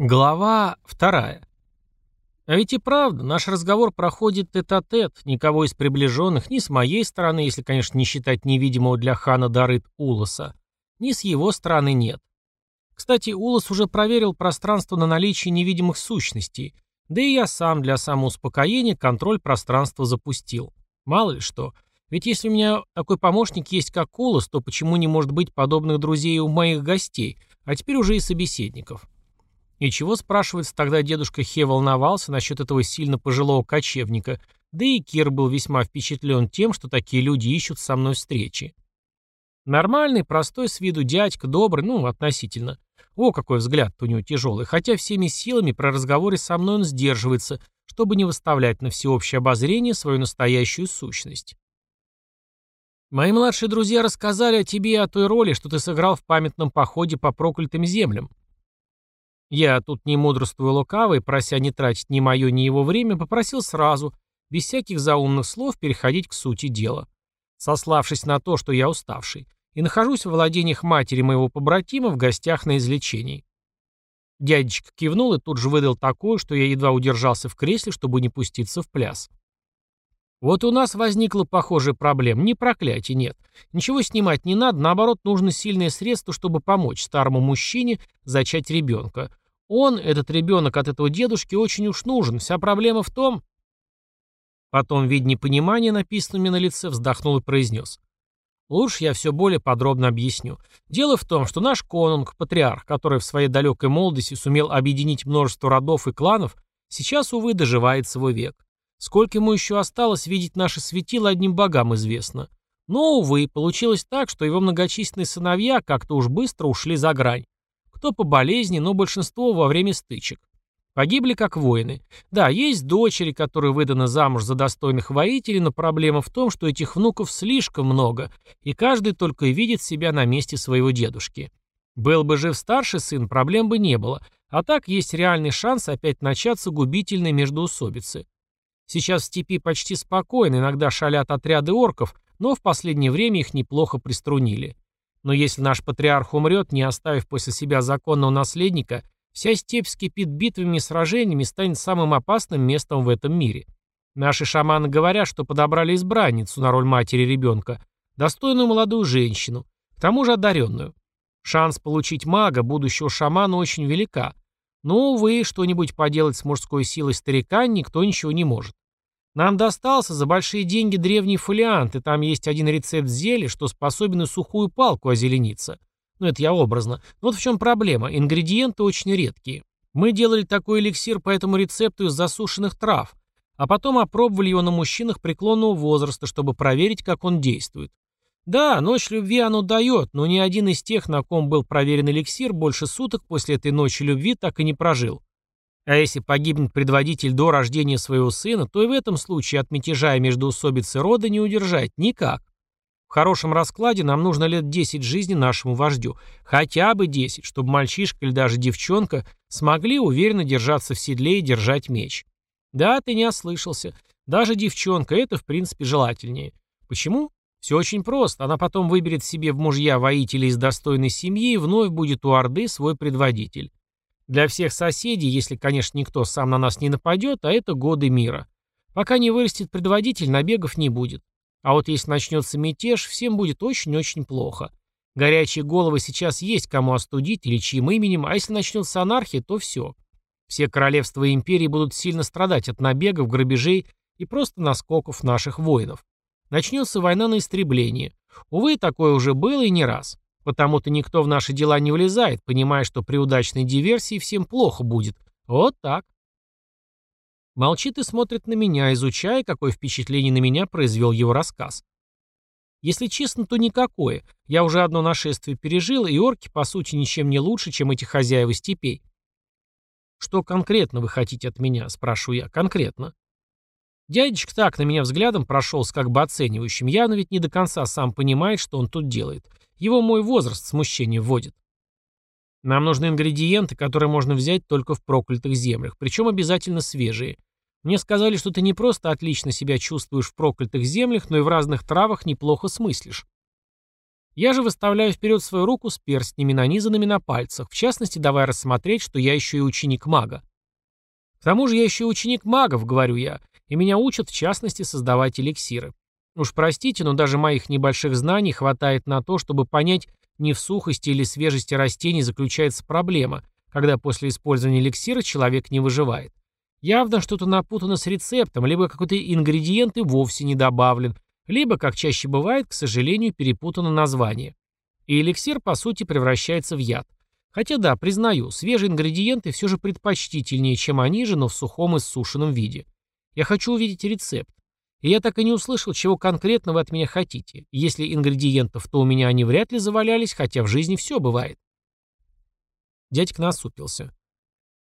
Глава вторая. А ведь и правда, наш разговор проходит тет-а-тет, никого из приближенных, ни с моей стороны, если, конечно, не считать невидимого для хана Дарыт Улоса, ни с его стороны нет. Кстати, Улос уже проверил пространство на наличие невидимых сущностей, да и я сам для самоуспокоения контроль пространства запустил. Мало ли что. Ведь если у меня такой помощник есть, как Улос, то почему не может быть подобных друзей у моих гостей, а теперь уже и собеседников? И чего, спрашивается, тогда дедушка Хе волновался насчет этого сильно пожилого кочевника, да и Кир был весьма впечатлен тем, что такие люди ищут со мной встречи. Нормальный, простой с виду дядька, добрый, ну, относительно. О, какой взгляд у него тяжелый, хотя всеми силами про разговоры со мной он сдерживается, чтобы не выставлять на всеобщее обозрение свою настоящую сущность. Мои младшие друзья рассказали о тебе и о той роли, что ты сыграл в памятном походе по проклятым землям. Я тут не мудрствую лукавый, прося не тратить ни мое, ни его время, попросил сразу, без всяких заумных слов, переходить к сути дела. Сославшись на то, что я уставший, и нахожусь в владениях матери моего побратима в гостях на излечении. Дядечка кивнул и тут же выдал такое, что я едва удержался в кресле, чтобы не пуститься в пляс. Вот у нас возникла похожая проблема. Ни проклятия нет. Ничего снимать не надо, наоборот, нужно сильное средство, чтобы помочь старому мужчине зачать ребенка. Он, этот ребенок от этого дедушки, очень уж нужен. Вся проблема в том... Потом, видя непонимание, написанное на лице, вздохнул и произнес. Лучше я все более подробно объясню. Дело в том, что наш конунг, патриарх, который в своей далекой молодости сумел объединить множество родов и кланов, сейчас, увы, доживает свой век. Сколько ему еще осталось видеть наши светила, одним богам известно. Но, увы, получилось так, что его многочисленные сыновья как-то уж быстро ушли за грань. Кто по болезни, но большинство во время стычек. Погибли как воины. Да, есть дочери, которые выданы замуж за достойных воителей, но проблема в том, что этих внуков слишком много, и каждый только и видит себя на месте своего дедушки. Был бы жив старший сын, проблем бы не было, а так есть реальный шанс опять начаться губительной междоусобицы. Сейчас в степи почти спокойно, иногда шалят отряды орков, но в последнее время их неплохо приструнили. Но если наш патриарх умрет, не оставив после себя законного наследника, вся степь скипит битвами и сражениями станет самым опасным местом в этом мире. Наши шаманы говорят, что подобрали избранницу на роль матери ребенка, достойную молодую женщину, к тому же одаренную. Шанс получить мага, будущего шамана, очень велика. Но, увы, что-нибудь поделать с мужской силой старика никто ничего не может. Нам достался за большие деньги древний фолиант, и там есть один рецепт зелья, что способен и сухую палку озелениться. Ну, это я образно. Но вот в чем проблема. Ингредиенты очень редкие. Мы делали такой эликсир по этому рецепту из засушенных трав, а потом опробовали его на мужчинах преклонного возраста, чтобы проверить, как он действует. Да, ночь любви оно дает, но ни один из тех, на ком был проверен эликсир, больше суток после этой ночи любви так и не прожил. А если погибнет предводитель до рождения своего сына, то и в этом случае от мятежа и междоусобицы рода не удержать никак. В хорошем раскладе нам нужно лет 10 жизни нашему вождю. Хотя бы 10, чтобы мальчишка или даже девчонка смогли уверенно держаться в седле и держать меч. Да, ты не ослышался. Даже девчонка, это в принципе желательнее. Почему? Все очень просто. Она потом выберет себе в мужья воителя из достойной семьи и вновь будет у Орды свой предводитель. Для всех соседей, если, конечно, никто сам на нас не нападет, а это годы мира. Пока не вырастет предводитель, набегов не будет. А вот если начнется мятеж, всем будет очень-очень плохо. Горячие головы сейчас есть кому остудить или чьим именем, а если начнется анархия, то все. Все королевства и империи будут сильно страдать от набегов, грабежей и просто наскоков наших воинов. Начнется война на истребление. Увы, такое уже было и не раз. Потому-то никто в наши дела не влезает, понимая, что при удачной диверсии всем плохо будет. Вот так. Молчит и смотрит на меня, изучая, какое впечатление на меня произвел его рассказ. Если честно, то никакое. Я уже одно нашествие пережил, и орки, по сути, ничем не лучше, чем эти хозяева степей. «Что конкретно вы хотите от меня?» – спрашиваю я. «Конкретно». Дядечка так на меня взглядом прошелся, как бы оценивающим. Явно ведь не до конца сам понимает, что он тут делает. Его мой возраст смущение вводит. Нам нужны ингредиенты, которые можно взять только в проклятых землях, причем обязательно свежие. Мне сказали, что ты не просто отлично себя чувствуешь в проклятых землях, но и в разных травах неплохо смыслишь. Я же выставляю вперед свою руку с перстнями, нанизанными на пальцах, в частности, давая рассмотреть, что я еще и ученик мага. К тому же я еще и ученик магов, говорю я, и меня учат, в частности, создавать эликсиры. Уж простите, но даже моих небольших знаний хватает на то, чтобы понять, не в сухости или свежести растений заключается проблема, когда после использования эликсира человек не выживает. Явно что-то напутано с рецептом, либо какой-то ингредиент и вовсе не добавлен, либо, как чаще бывает, к сожалению, перепутано название. И эликсир, по сути, превращается в яд. Хотя да, признаю, свежие ингредиенты все же предпочтительнее, чем они же, но в сухом и сушеном виде. Я хочу увидеть рецепт. И я так и не услышал, чего конкретно вы от меня хотите. Если ингредиентов, то у меня они вряд ли завалялись, хотя в жизни все бывает. Дядька насупился.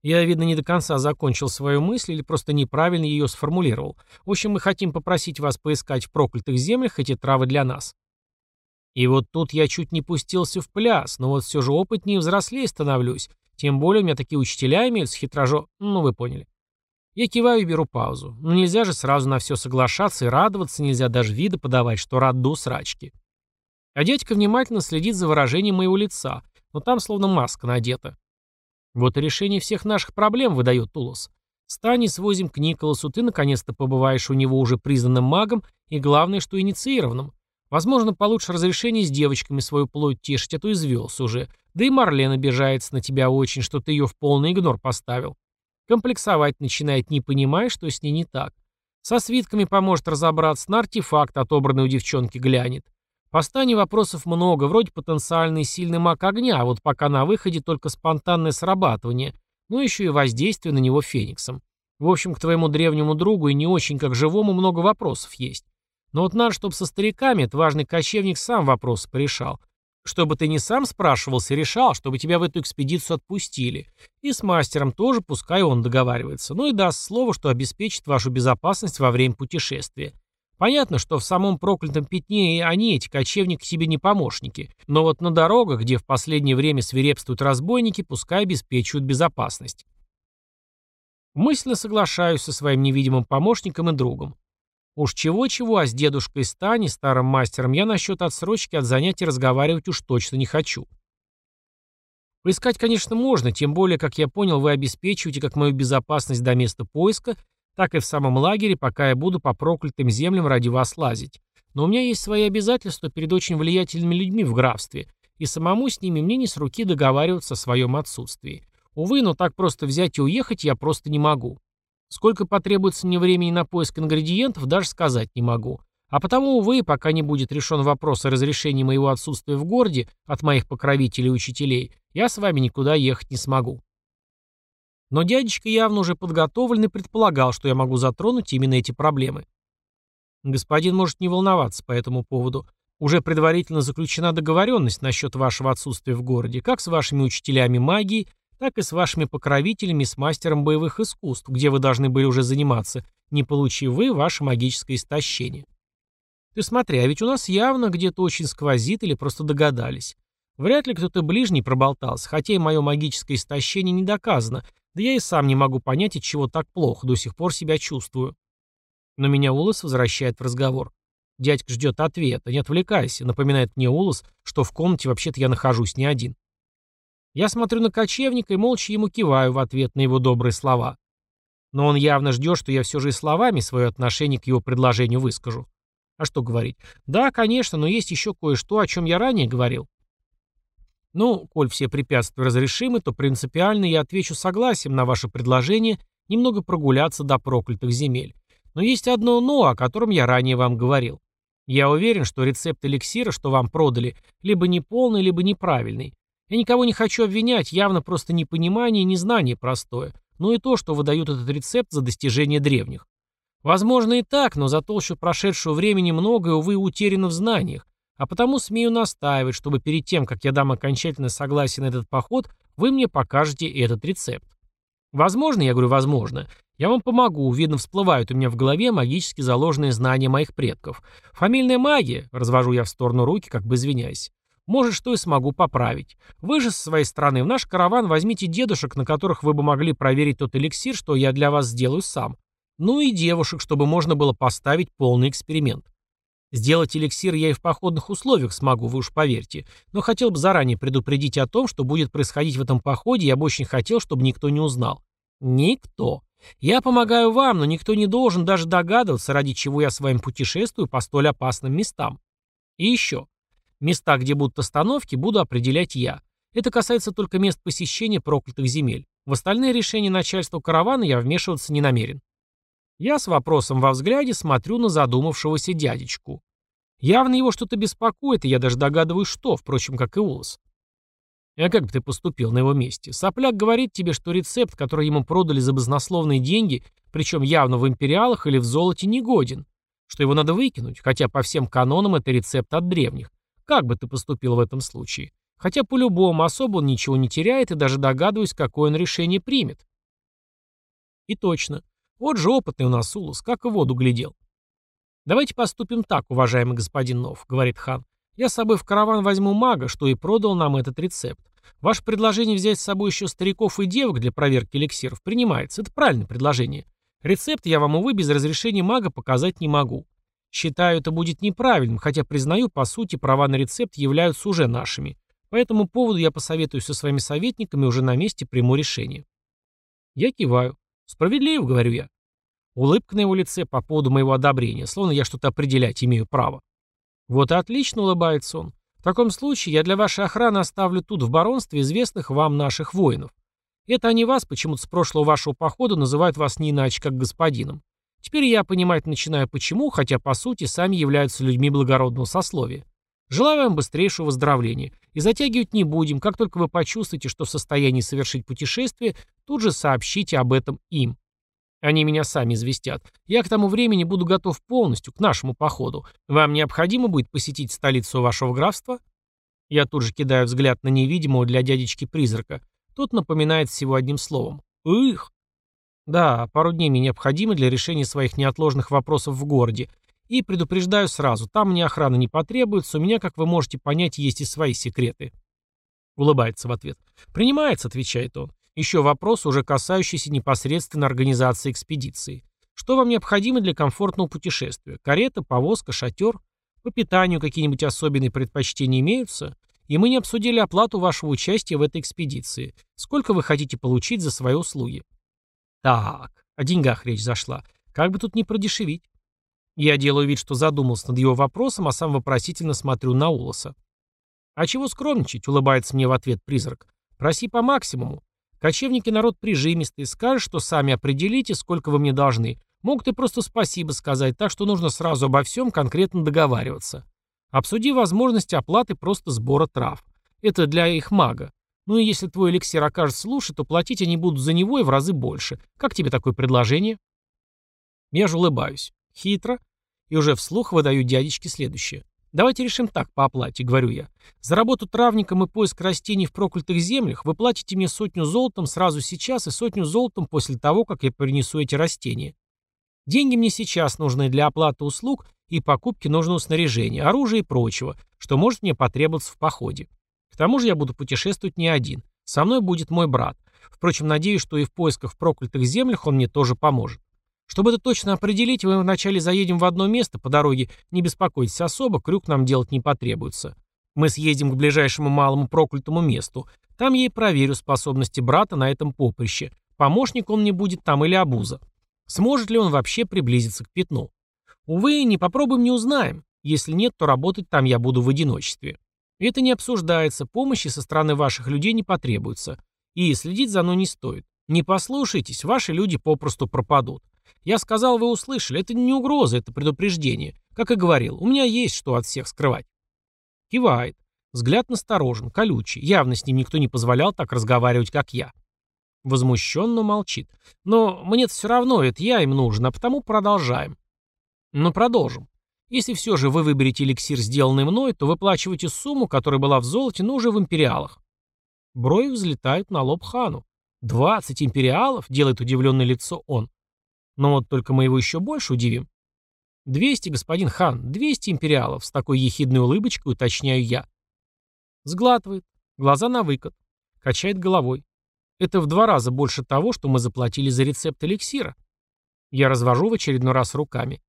Я, видно, не до конца закончил свою мысль или просто неправильно ее сформулировал. В общем, мы хотим попросить вас поискать в проклятых землях эти травы для нас. И вот тут я чуть не пустился в пляс, но вот все же опытнее и взрослее становлюсь. Тем более у меня такие учителя имеются хитрожо... Ну, вы поняли. Я киваю и беру паузу. Ну нельзя же сразу на все соглашаться и радоваться, нельзя даже вида подавать, что рад до срачки. А дядька внимательно следит за выражением моего лица, но там словно маска надета. Вот и решение всех наших проблем выдает Тулос. Стань и свозим к Николасу, ты наконец-то побываешь у него уже признанным магом и, главное, что инициированным. Возможно, получишь разрешение с девочками свою плоть тешить, а то извелся уже. Да и Марлен обижается на тебя очень, что ты ее в полный игнор поставил. Комплексовать начинает, не понимая, что с ней не так. Со свитками поможет разобраться, на артефакт, отобранный у девчонки, глянет. По стане вопросов много, вроде потенциальный сильный маг огня, а вот пока на выходе только спонтанное срабатывание, ну еще и воздействие на него фениксом. В общем, к твоему древнему другу и не очень как живому много вопросов есть. Но вот надо, чтобы со стариками этот важный кочевник сам вопросы порешал. Чтобы ты не сам спрашивался и решал, чтобы тебя в эту экспедицию отпустили. И с мастером тоже, пускай он договаривается. Ну и даст слово, что обеспечит вашу безопасность во время путешествия. Понятно, что в самом проклятом пятне и они, эти кочевники, себе не помощники. Но вот на дорогах, где в последнее время свирепствуют разбойники, пускай обеспечивают безопасность. Мысленно соглашаюсь со своим невидимым помощником и другом. Уж чего-чего, а с дедушкой Стани, старым мастером, я насчет отсрочки от занятий разговаривать уж точно не хочу. Поискать, конечно, можно, тем более, как я понял, вы обеспечиваете как мою безопасность до места поиска, так и в самом лагере, пока я буду по проклятым землям ради вас лазить. Но у меня есть свои обязательства перед очень влиятельными людьми в графстве, и самому с ними мне не с руки договариваться о своем отсутствии. Увы, но так просто взять и уехать я просто не могу. Сколько потребуется мне времени на поиск ингредиентов, даже сказать не могу. А потому, увы, пока не будет решен вопрос о разрешении моего отсутствия в городе от моих покровителей и учителей, я с вами никуда ехать не смогу. Но дядечка явно уже подготовлен и предполагал, что я могу затронуть именно эти проблемы. Господин может не волноваться по этому поводу. Уже предварительно заключена договоренность насчет вашего отсутствия в городе, как с вашими учителями магии, так и с вашими покровителями с мастером боевых искусств, где вы должны были уже заниматься, не получив вы ваше магическое истощение. Ты смотри, а ведь у нас явно где-то очень сквозит или просто догадались. Вряд ли кто-то ближний проболтался, хотя и мое магическое истощение не доказано, да я и сам не могу понять, от чего так плохо, до сих пор себя чувствую. Но меня Улас возвращает в разговор. Дядька ждет ответа, не отвлекайся, напоминает мне Улас, что в комнате вообще-то я нахожусь не один. Я смотрю на кочевника и молча ему киваю в ответ на его добрые слова. Но он явно ждет, что я все же и словами свое отношение к его предложению выскажу. А что говорить? Да, конечно, но есть еще кое-что, о чем я ранее говорил. Ну, коль все препятствия разрешимы, то принципиально я отвечу согласием на ваше предложение немного прогуляться до проклятых земель. Но есть одно «но», о котором я ранее вам говорил. Я уверен, что рецепт эликсира, что вам продали, либо неполный, либо неправильный. Я никого не хочу обвинять, явно просто непонимание и незнание простое. Ну и то, что выдают этот рецепт за достижение древних. Возможно и так, но за толщу прошедшего времени многое, увы, утеряно в знаниях. А потому смею настаивать, чтобы перед тем, как я дам окончательное согласие на этот поход, вы мне покажете этот рецепт. Возможно, я говорю, возможно. Я вам помогу, видно, всплывают у меня в голове магически заложенные знания моих предков. Фамильная магия, развожу я в сторону руки, как бы извиняясь. Может, что и смогу поправить. Вы же, со своей стороны, в наш караван возьмите дедушек, на которых вы бы могли проверить тот эликсир, что я для вас сделаю сам. Ну и девушек, чтобы можно было поставить полный эксперимент. Сделать эликсир я и в походных условиях смогу, вы уж поверьте. Но хотел бы заранее предупредить о том, что будет происходить в этом походе, я бы очень хотел, чтобы никто не узнал. Никто. Я помогаю вам, но никто не должен даже догадываться, ради чего я с вами путешествую по столь опасным местам. И еще. Места, где будут остановки, буду определять я. Это касается только мест посещения проклятых земель. В остальные решения начальства каравана я вмешиваться не намерен. Я с вопросом во взгляде смотрю на задумавшегося дядечку. Явно его что-то беспокоит, и я даже догадываюсь, что, впрочем, как и Улас. А как бы ты поступил на его месте? Сопляк говорит тебе, что рецепт, который ему продали за баснословные деньги, причем явно в империалах или в золоте, не годен. Что его надо выкинуть, хотя по всем канонам это рецепт от древних. Как бы ты поступил в этом случае? Хотя по-любому особо он ничего не теряет и даже догадываюсь, какое он решение примет. И точно. Вот же опытный у нас Улус, как и воду глядел. «Давайте поступим так, уважаемый господин Нов», — говорит хан. «Я с собой в караван возьму мага, что и продал нам этот рецепт. Ваше предложение взять с собой еще стариков и девок для проверки эликсиров принимается. Это правильное предложение. Рецепт я вам, увы, без разрешения мага показать не могу. Считаю, это будет неправильным, хотя признаю, по сути, права на рецепт являются уже нашими. По этому поводу я посоветую со своими советниками уже на месте приму решение. Я киваю. Справедливо, говорю я. Улыбка на его лице по поводу моего одобрения, словно я что-то определять имею право. Вот и отлично улыбается он. В таком случае я для вашей охраны оставлю тут в баронстве известных вам наших воинов. Это они вас, почему-то с прошлого вашего похода, называют вас не иначе, как господином. Теперь я понимать начинаю почему, хотя по сути сами являются людьми благородного сословия. Желаю вам быстрейшего выздоровления. И затягивать не будем. Как только вы почувствуете, что в состоянии совершить путешествие, тут же сообщите об этом им. Они меня сами известят. Я к тому времени буду готов полностью к нашему походу. Вам необходимо будет посетить столицу вашего графства? Я тут же кидаю взгляд на невидимого для дядечки призрака. Тот напоминает всего одним словом. Их. Да, пару дней мне необходимо для решения своих неотложных вопросов в городе, и предупреждаю сразу, там мне охрана не потребуется, у меня, как вы можете понять, есть и свои секреты. Улыбается в ответ. «Принимается», — отвечает он. «Еще вопрос, уже касающийся непосредственно организации экспедиции. Что вам необходимо для комфортного путешествия? Карета, повозка, шатер? По питанию какие-нибудь особенные предпочтения имеются? И мы не обсудили оплату вашего участия в этой экспедиции. Сколько вы хотите получить за свои услуги?» «Так, о деньгах речь зашла. Как бы тут не продешевить?» Я делаю вид, что задумался над его вопросом, а сам вопросительно смотрю на Улоса. «А чего скромничать?» — улыбается мне в ответ призрак. «Проси по максимуму. Кочевники народ прижимистый, скажешь, что сами определите, сколько вы мне должны. Могут и просто спасибо сказать, так что нужно сразу обо всем конкретно договариваться. Обсуди возможность оплаты просто сбора трав. Это для их мага. Ну и если твой эликсир окажется лучше, то платить они будут за него и в разы больше. Как тебе такое предложение?» Я же улыбаюсь. Хитро. И уже вслух выдаю дядечке следующее. Давайте решим так по оплате, говорю я. За работу травником и поиск растений в проклятых землях вы платите мне сотню золотом сразу сейчас и сотню золотом после того, как я принесу эти растения. Деньги мне сейчас нужны для оплаты услуг и покупки нужного снаряжения, оружия и прочего, что может мне потребоваться в походе. К тому же я буду путешествовать не один. Со мной будет мой брат. Впрочем, надеюсь, что и в поисках в проклятых землях он мне тоже поможет. Чтобы это точно определить, мы вначале заедем в одно место по дороге, не беспокойтесь особо, крюк нам делать не потребуется. Мы съездим к ближайшему малому проклятому месту. Там я и проверю способности брата на этом поприще. Помощник он мне будет там или обуза. Сможет ли он вообще приблизиться к пятну? Увы, не попробуем, не узнаем. Если нет, то работать там я буду в одиночестве. Это не обсуждается, помощи со стороны ваших людей не потребуется. И следить за мной не стоит. Не послушайтесь, ваши люди попросту пропадут. Я сказал, вы услышали. Это не угроза, это предупреждение. Как и говорил, у меня есть что от всех скрывать. Кивает. Взгляд насторожен, колючий. Явно с ним никто не позволял так разговаривать, как я. Возмущенно молчит. Но мне-то все равно, это я им нужен, а потому продолжаем. Но продолжим. Если все же вы выберете эликсир, сделанный мной, то выплачивайте сумму, которая была в золоте, но уже в империалах. Брови взлетают на лоб хану. «Двадцать империалов?» — делает удивленное лицо он. Но вот только мы его еще больше удивим. «Двести, господин хан, двести империалов», с такой ехидной улыбочкой уточняю я. Сглатывает, глаза на выкат, качает головой. Это в два раза больше того, что мы заплатили за рецепт эликсира. Я развожу в очередной раз руками.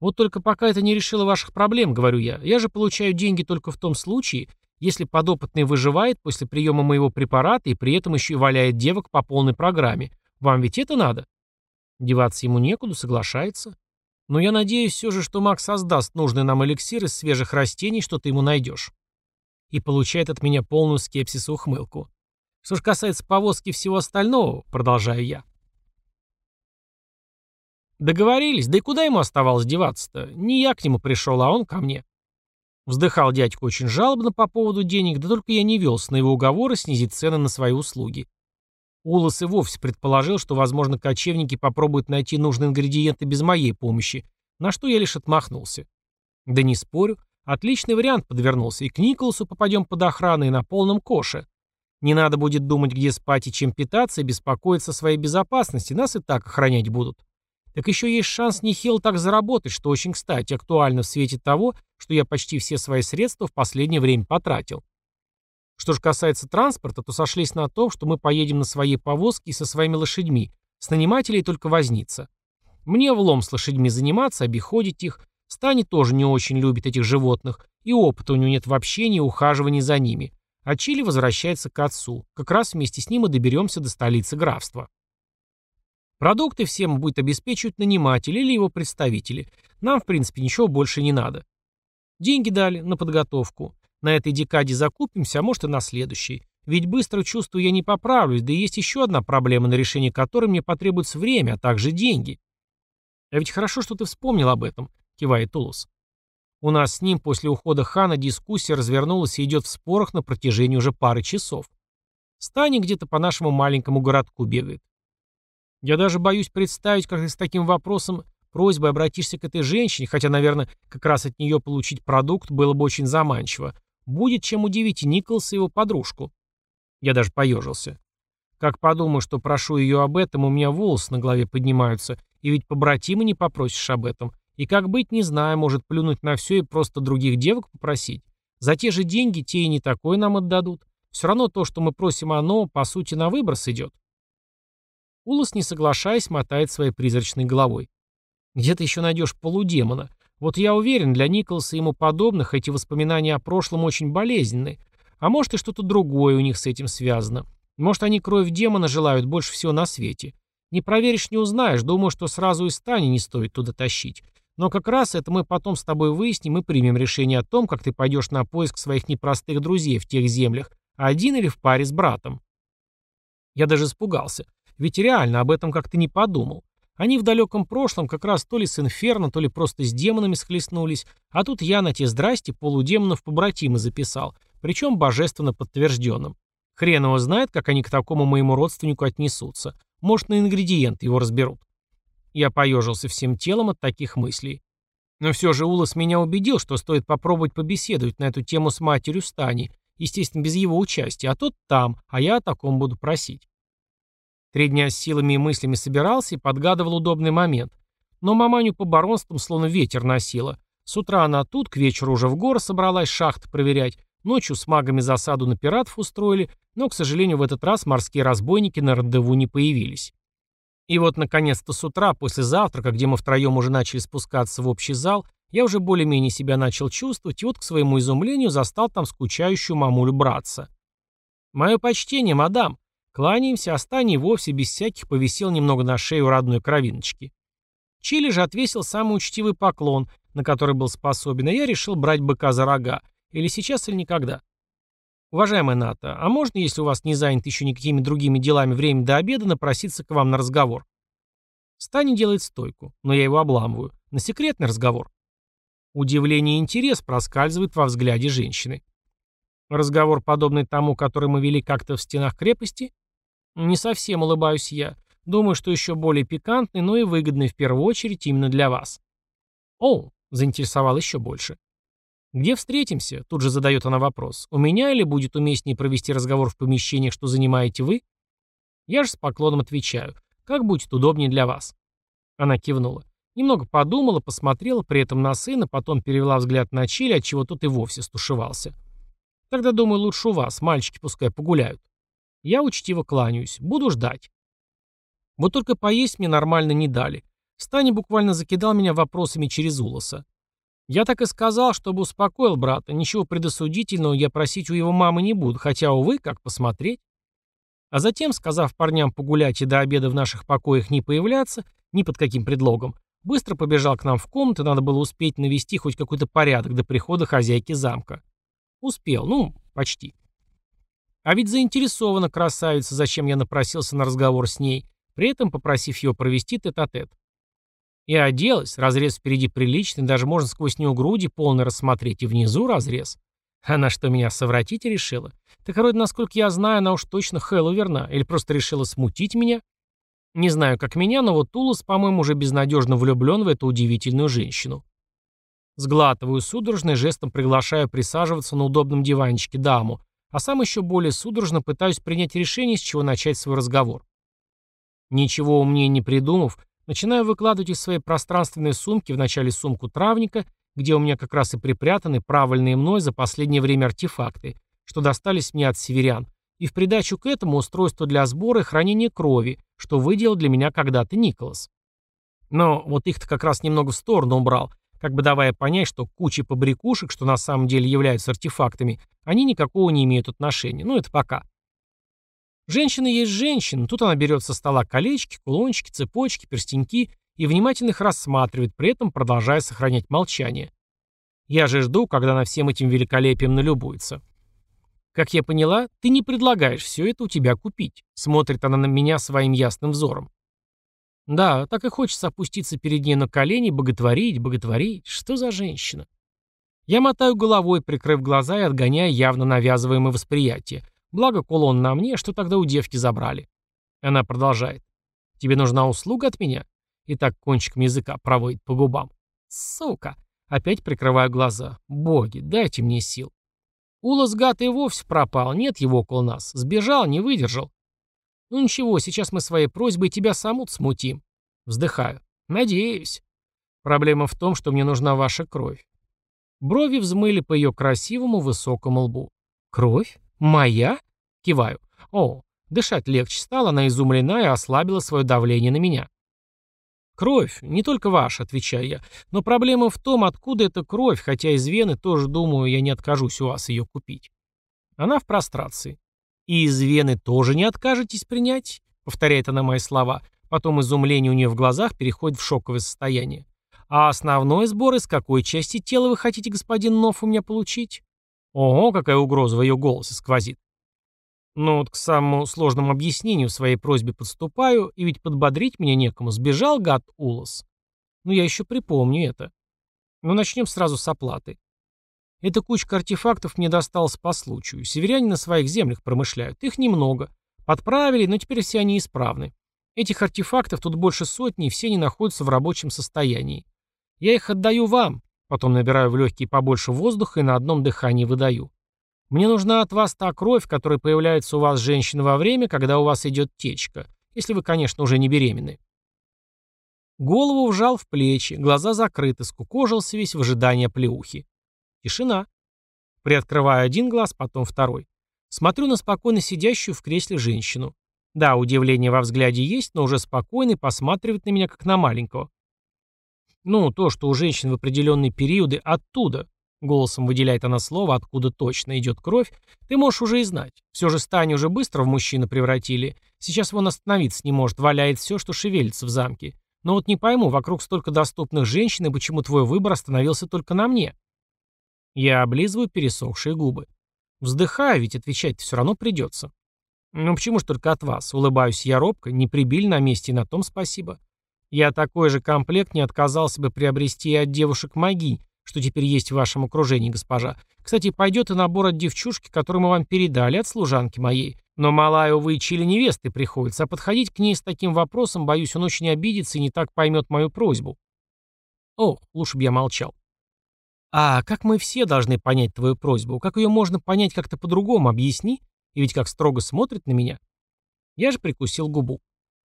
Вот только пока это не решило ваших проблем, говорю я. Я же получаю деньги только в том случае, если подопытный выживает после приема моего препарата и при этом еще и валяет девок по полной программе. Вам ведь это надо? Деваться ему некуда, соглашается. Но я надеюсь все же, что Макс создаст нужный нам эликсир из свежих растений, что ты ему найдешь. И получает от меня полную скепсис и ухмылку. Что же касается повозки и всего остального, продолжаю я. Договорились, да и куда ему оставалось деваться-то? Не я к нему пришел, а он ко мне. Вздыхал дядька очень жалобно по поводу денег, да только я не велся на его уговоры снизить цены на свои услуги. Улас и вовсе предположил, что, возможно, кочевники попробуют найти нужные ингредиенты без моей помощи, на что я лишь отмахнулся. Да не спорю, отличный вариант подвернулся, и к Николасу попадем под охрану и на полном коше. Не надо будет думать, где спать и чем питаться, и беспокоиться о своей безопасности, нас и так охранять будут. Так еще есть шанс нехило так заработать, что очень кстати, актуально в свете того, что я почти все свои средства в последнее время потратил. Что же касается транспорта, то сошлись на том, что мы поедем на своей повозке и со своими лошадьми, с нанимателей только возниться. Мне влом с лошадьми заниматься, обиходить их. Стани тоже не очень любит этих животных, и опыта у него нет в общении и ухаживании за ними. А Чили возвращается к отцу. Как раз вместе с ним и доберемся до столицы графства. Продукты всем будет обеспечивать наниматель или его представители. Нам, в принципе, ничего больше не надо. Деньги дали на подготовку. На этой декаде закупимся, а может и на следующей. Ведь быстро чувствую я не поправлюсь, да и есть еще одна проблема, на решение которой мне потребуется время, а также деньги. А ведь хорошо, что ты вспомнил об этом, кивает Улус. У нас с ним после ухода хана дискуссия развернулась и идет в спорах на протяжении уже пары часов. Стани где-то по нашему маленькому городку бегает. Я даже боюсь представить, как ты с таким вопросом, просьбой обратишься к этой женщине, хотя, наверное, как раз от нее получить продукт было бы очень заманчиво. Будет чем удивить Николса, и его подружку. Я даже поежился. Как подумаю, что прошу ее об этом, у меня волосы на голове поднимаются, и ведь побратима не попросишь об этом. И как быть, не знаю, может плюнуть на все и просто других девок попросить. За те же деньги те и не такое нам отдадут. Все равно то, что мы просим оно, по сути, на выброс идет. Улас, не соглашаясь, мотает своей призрачной головой. Где ты еще найдешь полудемона? Вот я уверен, для Николаса и ему подобных эти воспоминания о прошлом очень болезненны. А может и что-то другое у них с этим связано. Может они кровь демона желают больше всего на свете. Не проверишь, не узнаешь. Думаю, что сразу и стани не стоит туда тащить. Но как раз это мы потом с тобой выясним и примем решение о том, как ты пойдешь на поиск своих непростых друзей в тех землях, один или в паре с братом. Я даже испугался. Ведь реально об этом как-то не подумал. Они в далеком прошлом как раз то ли с инферно, то ли просто с демонами схлестнулись, а тут я на те здрасте полудемонов побратимы записал, причем божественно подтвержденным. Хрен его знает, как они к такому моему родственнику отнесутся. Может, на ингредиенты его разберут. Я поежился всем телом от таких мыслей. Но все же Улас меня убедил, что стоит попробовать побеседовать на эту тему с матерью Стани, естественно, без его участия, а тот там, а я о таком буду просить. Три дня с силами и мыслями собирался и подгадывал удобный момент. Но маманю по баронствам словно ветер носила. С утра она тут, к вечеру уже в горы собралась шахты проверять. Ночью с магами засаду на пиратов устроили, но, к сожалению, в этот раз морские разбойники на рандеву не появились. И вот, наконец-то, с утра, после завтрака, где мы втроем уже начали спускаться в общий зал, я уже более-менее себя начал чувствовать, и вот, к своему изумлению, застал там скучающую мамулю братца. «Мое почтение, мадам!» Кланяемся, а Стани вовсе без всяких повисел немного на шею родной кровиночки. Чили же отвесил самый учтивый поклон, на который был способен, и я решил брать быка за рога. Или сейчас, или никогда. Уважаемая Ната, а можно, если у вас не занят еще никакими другими делами время до обеда, напроситься к вам на разговор? Стани делает стойку, но я его обламываю. На секретный разговор. Удивление и интерес проскальзывает во взгляде женщины. Разговор, подобный тому, который мы вели как-то в стенах крепости? Не совсем улыбаюсь я. Думаю, что еще более пикантный, но и выгодный в первую очередь именно для вас. О, заинтересовал еще больше. Где встретимся? Тут же задает она вопрос. У меня или будет уместнее провести разговор в помещении, что занимаете вы? Я же с поклоном отвечаю. Как будет удобнее для вас? Она кивнула. Немного подумала, посмотрела при этом на сына, потом перевела взгляд на Чили, отчего тот и вовсе стушевался. Тогда, думаю, лучше у вас, мальчики пускай погуляют. Я учтиво кланяюсь. Буду ждать. Вот только поесть мне нормально не дали. Стани буквально закидал меня вопросами через Улоса. Я так и сказал, чтобы успокоил брата. Ничего предосудительного я просить у его мамы не буду, хотя, увы, как посмотреть. А затем, сказав парням погулять и до обеда в наших покоях не появляться, ни под каким предлогом, быстро побежал к нам в комнату, надо было успеть навести хоть какой-то порядок до прихода хозяйки замка. Успел, ну, почти. А ведь заинтересована красавица, зачем я напросился на разговор с ней, при этом попросив ее провести тет-а-тет. -тет. И оделась, разрез впереди приличный, даже можно сквозь него груди полный рассмотреть, и внизу разрез. Она что, меня совратить решила? Так вроде, насколько я знаю, она уж точно Хэллу верна, или просто решила смутить меня? Не знаю, как меня, но вот Тулус, по-моему, уже безнадежно влюблен в эту удивительную женщину. Сглатываю судорожно и жестом приглашаю присаживаться на удобном диванчике даму, а сам еще более судорожно пытаюсь принять решение, с чего начать свой разговор. Ничего умнее не придумав, Начинаю выкладывать из своей пространственной сумки вначале сумку травника, где у меня как раз и припрятаны правильные мной за последнее время артефакты, что достались мне от северян, и в придачу к этому устройство для сбора и хранения крови, что выделил для меня когда-то Николас. Но вот их-то как раз немного в сторону убрал, как бы давая понять, что куча побрякушек, что на самом деле являются артефактами, они никакого не имеют отношения. Ну, это пока. Женщина есть женщина, тут она берет со стола колечки, кулончики, цепочки, перстеньки и внимательно их рассматривает, при этом продолжая сохранять молчание. Я же жду, когда она всем этим великолепием налюбуется. Как я поняла, ты не предлагаешь все это у тебя купить. Смотрит она на меня своим ясным взором. Да, так и хочется опуститься перед ней на колени, боготворить, боготворить. Что за женщина? Я мотаю головой, прикрыв глаза и отгоняя явно навязываемое восприятие. Благо кулон на мне, что тогда у девки забрали. Она продолжает. Тебе нужна услуга от меня? И так кончиком языка проводит по губам. Сука. Опять прикрываю глаза. Боги, дайте мне сил. Улас гад и вовсе пропал, нет его около нас. Сбежал, не выдержал. Ну ничего, сейчас мы своей просьбой тебя самут смутим. Вздыхаю. Надеюсь. Проблема в том, что мне нужна ваша кровь. Брови взмыли по ее красивому высокому лбу. Кровь? «Моя?» — киваю. «О, дышать легче стало, она изумлена и ослабила свое давление на меня». «Кровь, не только ваша», — отвечаю я. «Но проблема в том, откуда эта кровь, хотя из вены тоже, думаю, я не откажусь у вас ее купить». Она в прострации. «И из вены тоже не откажетесь принять?» — повторяет она мои слова. Потом изумление у нее в глазах переходит в шоковое состояние. «А основной сбор из какой части тела вы хотите, господин Нов, у меня получить?» Ого, какая угроза в ее голосе сквозит. Но вот к самому сложному объяснению своей просьбе подступаю, и ведь подбодрить меня некому. Сбежал гад Улос. Ну, я еще припомню это. Но начнем сразу с оплаты. Эта кучка артефактов мне досталась по случаю. Северяне на своих землях промышляют. Их немного. Подправили, но теперь все они исправны. Этих артефактов тут больше сотни, и все они находятся в рабочем состоянии. Я их отдаю вам, Потом набираю в легкие побольше воздуха и на одном дыхании выдаю. Мне нужна от вас та кровь, которая появляется у вас женщина во время, когда у вас идет течка. Если вы, конечно, уже не беременны. Голову вжал в плечи, глаза закрыты, скукожился весь в ожидании плеухи. Тишина. Приоткрываю один глаз, потом второй. Смотрю на спокойно сидящую в кресле женщину. Да, удивление во взгляде есть, но уже спокойный посматривает на меня как на маленького. Ну, то, что у женщин в определенные периоды оттуда, голосом выделяет она слово, откуда точно идет кровь, ты можешь уже и знать. Все же Стани уже быстро в мужчину превратили. Сейчас он остановиться не может, валяет все, что шевелится в замке. Но вот не пойму, вокруг столько доступных женщин, и почему твой выбор остановился только на мне? Я облизываю пересохшие губы. Вздыхаю, ведь отвечать все равно придется. Ну почему ж только от вас? Улыбаюсь я робко, не прибили на месте, и на том спасибо. Я такой же комплект не отказался бы приобрести и от девушек магии, что теперь есть в вашем окружении, госпожа. Кстати, пойдет и набор от девчушки, который мы вам передали от служанки моей. Но малая, увы, чили невесты приходится, а подходить к ней с таким вопросом, боюсь, он очень обидится и не так поймет мою просьбу. Ох, лучше бы я молчал. А как мы все должны понять твою просьбу? Как ее можно понять как-то по-другому? Объясни. И ведь как строго смотрит на меня. Я же прикусил губу.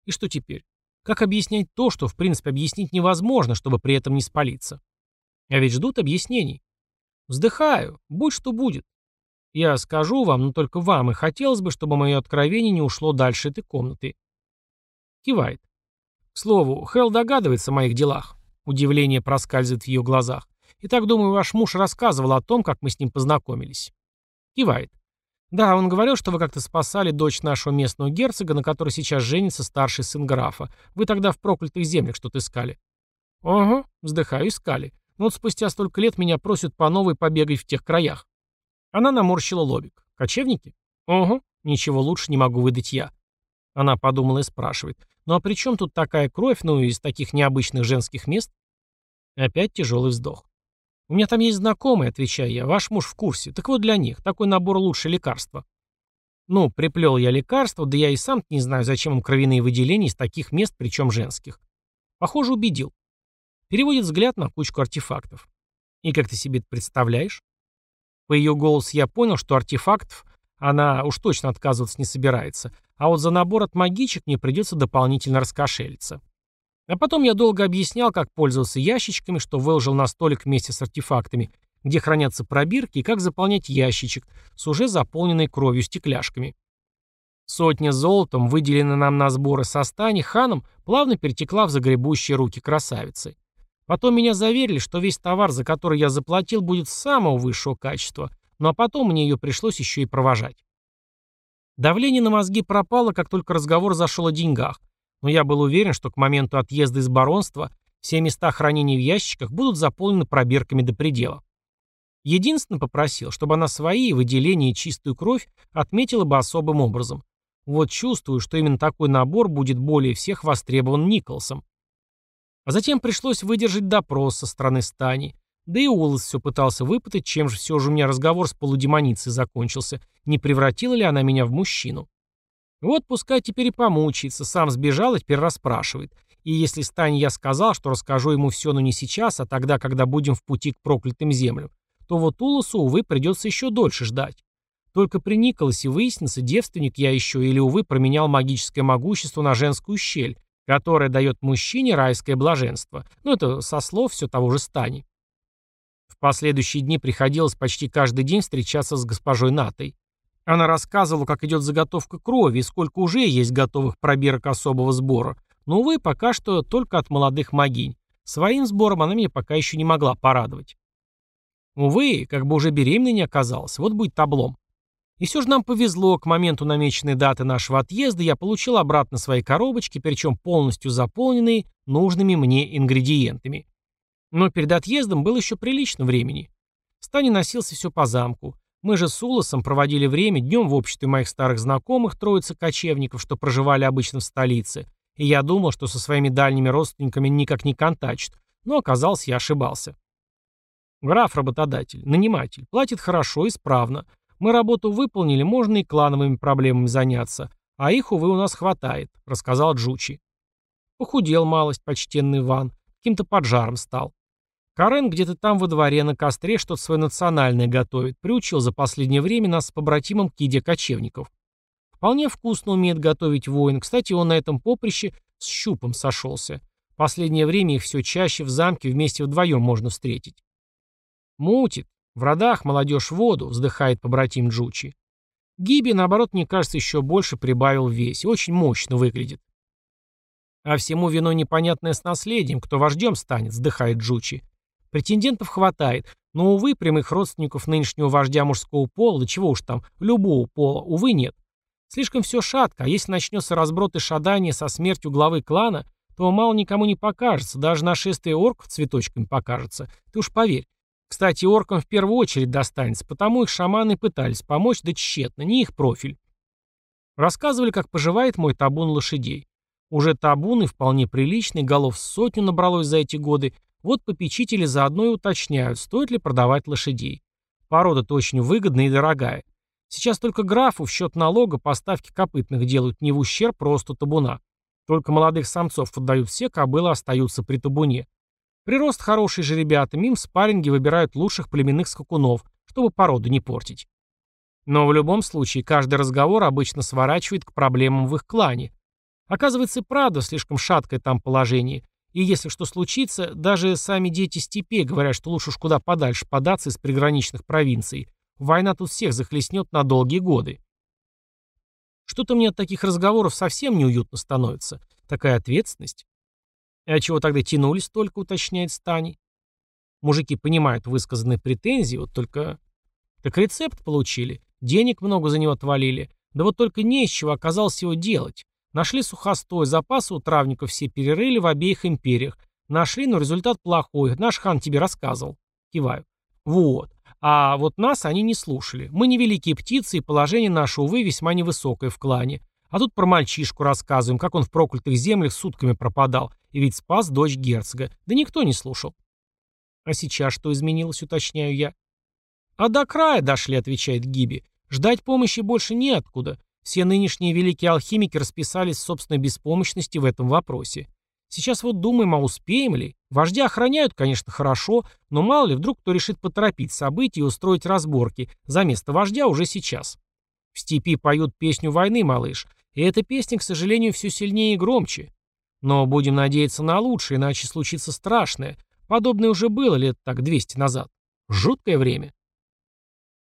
И что теперь? Как объяснять то, что в принципе объяснить невозможно, чтобы при этом не спалиться? А ведь ждут объяснений. Вздыхаю, будь что будет. Я скажу вам, но только вам, и хотелось бы, чтобы мое откровение не ушло дальше этой комнаты. Кивает. К слову, Хелл догадывается о моих делах. Удивление проскальзывает в ее глазах. И так, думаю, ваш муж рассказывал о том, как мы с ним познакомились. Кивает. Да, он говорил, что вы как-то спасали дочь нашего местного герцога, на которой сейчас женится старший сын графа. Вы тогда в проклятых землях что-то искали. Ого, вздыхаю, искали. Но вот спустя столько лет меня просят по новой побегать в тех краях. Она наморщила лобик. Кочевники? Ого, ничего лучше не могу выдать я. Она подумала и спрашивает. Ну а при чем тут такая кровь, ну из таких необычных женских мест? Опять тяжелый вздох. «У меня там есть знакомые», — отвечаю я, — «ваш муж в курсе. Так вот для них. Такой набор лучше лекарства». Ну, приплел я лекарство, да я и сам не знаю, зачем им кровяные выделения из таких мест, причем женских. Похоже, убедил. Переводит взгляд на кучку артефактов. И как ты себе это представляешь? По ее голосу я понял, что артефактов она уж точно отказываться не собирается, а вот за набор от магичек мне придется дополнительно раскошелиться. А потом я долго объяснял, как пользоваться ящичками, что выложил на столик вместе с артефактами, где хранятся пробирки, и как заполнять ящичек с уже заполненной кровью стекляшками. Сотня золотом, выделенная нам на сборы со стани, ханом плавно перетекла в загребущие руки красавицы. Потом меня заверили, что весь товар, за который я заплатил, будет самого высшего качества, ну а потом мне ее пришлось еще и провожать. Давление на мозги пропало, как только разговор зашел о деньгах, но я был уверен, что к моменту отъезда из баронства все места хранения в ящиках будут заполнены пробирками до предела. Единственно попросил, чтобы она свои выделения и чистую кровь отметила бы особым образом. Вот чувствую, что именно такой набор будет более всех востребован Николсом. А затем пришлось выдержать допрос со стороны Стани. Да и Уоллес все пытался выпытать, чем же все же у меня разговор с полудемоницей закончился. Не превратила ли она меня в мужчину? Вот пускай теперь и помучается, сам сбежал и теперь расспрашивает. И если Стань я сказал, что расскажу ему все, но не сейчас, а тогда, когда будем в пути к проклятым землям, то вот Уласу, увы, придется еще дольше ждать. Только при Николасе выяснится, девственник я еще или, увы, променял магическое могущество на женскую щель, которая дает мужчине райское блаженство. Ну, это со слов все того же Стани. В последующие дни приходилось почти каждый день встречаться с госпожой Натой. Она рассказывала, как идет заготовка крови и сколько уже есть готовых пробирок особого сбора. Но, увы, пока что только от молодых могинь. Своим сбором она меня пока еще не могла порадовать. Увы, как бы уже беременной не оказалась, вот будет таблом. И все же нам повезло, к моменту намеченной даты нашего отъезда я получил обратно свои коробочки, причем полностью заполненные нужными мне ингредиентами. Но перед отъездом было еще прилично времени. Стани носился все по замку. Мы же с Улосом проводили время днем в обществе моих старых знакомых, троицы кочевников, что проживали обычно в столице, и я думал, что со своими дальними родственниками никак не контачит, но оказался, я ошибался. Граф работодатель, наниматель, платит хорошо, исправно. Мы работу выполнили, можно и клановыми проблемами заняться, а их, увы, у нас хватает, рассказал Джучи. Похудел малость, почтенный Иван, каким-то поджаром стал. Карен где-то там во дворе на костре что-то свое национальное готовит. Приучил за последнее время нас с побратимом к еде кочевников. Вполне вкусно умеет готовить воин. Кстати, он на этом поприще с щупом сошелся. Последнее время их все чаще в замке вместе вдвоем можно встретить. Мутит. В родах молодежь воду, вздыхает побратим Джучи. Гиби, наоборот, мне кажется, еще больше прибавил в. Очень мощно выглядит. А всему виной непонятное с наследием. Кто вождем станет, вздыхает Джучи. Претендентов хватает, но, увы, прямых родственников нынешнего вождя мужского пола, да чего уж там, любого пола, увы, нет. Слишком все шатко, а если начнется разброд и шадание со смертью главы клана, то мало никому не покажется, даже нашествие орков цветочками покажется. Ты уж поверь. Кстати, оркам в первую очередь достанется, потому их шаманы пытались помочь, да тщетно, не их профиль. Рассказывали, как поживает мой табун лошадей. Уже табун и вполне приличный, голов сотню набралось за эти годы, вот попечители заодно и уточняют, стоит ли продавать лошадей. Порода-то очень выгодная и дорогая. Сейчас только графу в счет налога поставки копытных делают не в ущерб просто табуна. Только молодых самцов отдают все, кобылы остаются при табуне. Прирост хороший же ребята, мим спарринги выбирают лучших племенных скакунов, чтобы породу не портить. Но в любом случае каждый разговор обычно сворачивает к проблемам в их клане. Оказывается, правда, слишком шаткое там положение, и если что случится, даже сами дети степей говорят, что лучше уж куда подальше податься из приграничных провинций. Война тут всех захлестнет на долгие годы. Что-то мне от таких разговоров совсем неуютно становится. Такая ответственность. А чего тогда тянулись только, уточняет Стани. Мужики понимают высказанные претензии, вот только... Так рецепт получили, денег много за него отвалили. Да вот только не из чего оказалось его делать. Нашли сухостой, запасы у травников все перерыли в обеих империях. Нашли, но результат плохой. Наш хан тебе рассказывал. Киваю. Вот. А вот нас они не слушали. Мы не великие птицы, и положение наше, увы, весьма невысокое в клане. А тут про мальчишку рассказываем, как он в проклятых землях сутками пропадал, и ведь спас дочь герцога. Да никто не слушал. А сейчас что изменилось, уточняю я. А до края дошли, отвечает Гиби. Ждать помощи больше неоткуда. Все нынешние великие алхимики расписались в собственной беспомощности в этом вопросе. Сейчас вот думаем, а успеем ли? Вождя охраняют, конечно, хорошо, но мало ли вдруг кто решит поторопить события и устроить разборки за место вождя уже сейчас. В степи поют песню войны, малыш, и эта песня, к сожалению, все сильнее и громче. Но будем надеяться на лучшее, иначе случится страшное. Подобное уже было лет так 200 назад. Жуткое время.